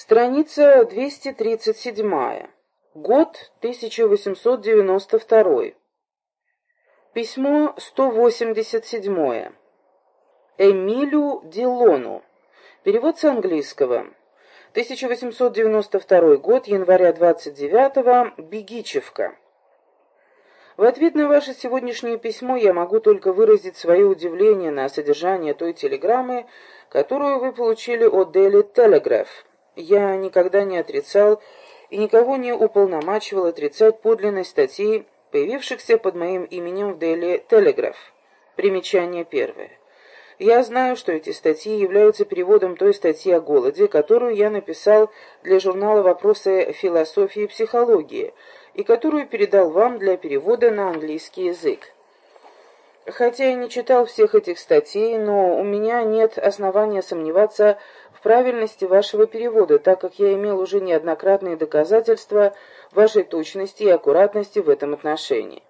Страница 237. Год 1892. Письмо 187. Эмилю Дилону. Перевод с английского. 1892 год, января 29-го, Бегичевка. В ответ на ваше сегодняшнее письмо я могу только выразить свое удивление на содержание той телеграммы, которую вы получили от Daily Telegraph. Я никогда не отрицал и никого не уполномачивал отрицать подлинность статей, появившихся под моим именем в Daily Telegraph. Примечание первое. Я знаю, что эти статьи являются переводом той статьи о голоде, которую я написал для журнала «Вопросы философии и психологии», и которую передал вам для перевода на английский язык. Хотя я не читал всех этих статей, но у меня нет основания сомневаться в правильности вашего перевода, так как я имел уже неоднократные доказательства вашей точности и аккуратности в этом отношении.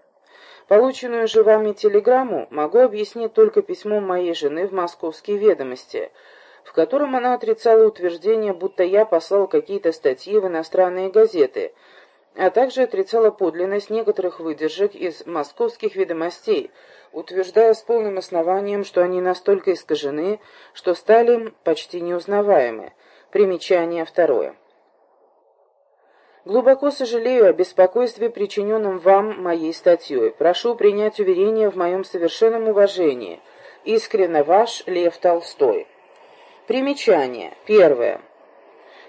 Полученную же вами телеграмму могу объяснить только письмом моей жены в «Московские ведомости», в котором она отрицала утверждение, будто я послал какие-то статьи в иностранные газеты – а также отрицала подлинность некоторых выдержек из московских ведомостей, утверждая с полным основанием, что они настолько искажены, что стали почти неузнаваемы. Примечание второе. Глубоко сожалею о беспокойстве, причиненном вам моей статьей. Прошу принять уверение в моем совершенном уважении. Искренне ваш Лев Толстой. Примечание. Первое.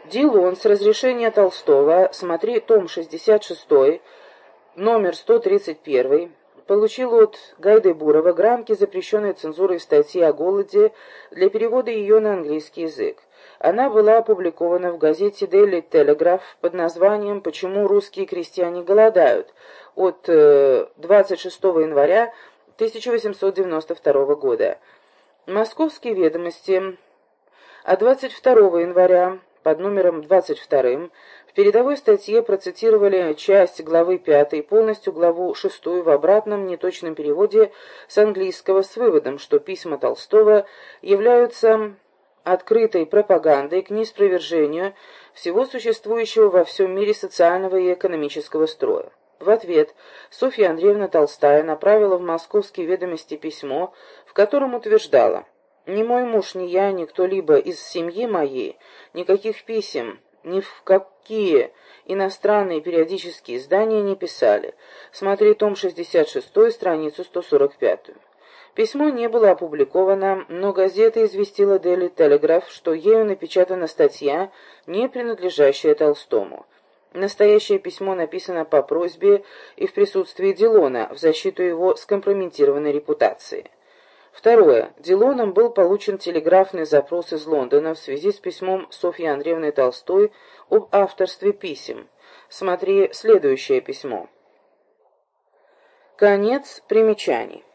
Дилон с разрешения Толстого, смотри том 66, номер 131, получил от Гайды Бурова грамки запрещенной цензурой статьи о голоде для перевода ее на английский язык. Она была опубликована в газете Daily Telegraph под названием «Почему русские крестьяне голодают» от 26 э, января 1892 года. Московские ведомости от 22 января под номером 22 в передовой статье процитировали часть главы 5, полностью главу 6 в обратном неточном переводе с английского с выводом, что письма Толстого являются открытой пропагандой к неспровержению всего существующего во всем мире социального и экономического строя. В ответ Софья Андреевна Толстая направила в московские ведомости письмо, в котором утверждала – ни мой муж, ни я, ни кто-либо из семьи моей, никаких писем, ни в какие иностранные периодические издания не писали. Смотри том 66, страницу 145. Письмо не было опубликовано, но газета известила Daily Telegraph, что ею напечатана статья, не принадлежащая Толстому. Настоящее письмо написано по просьбе и в присутствии Дилона в защиту его скомпрометированной репутации. Второе. Дилоном был получен телеграфный запрос из Лондона в связи с письмом Софьи Андреевны Толстой об авторстве писем. Смотри следующее письмо. Конец примечаний.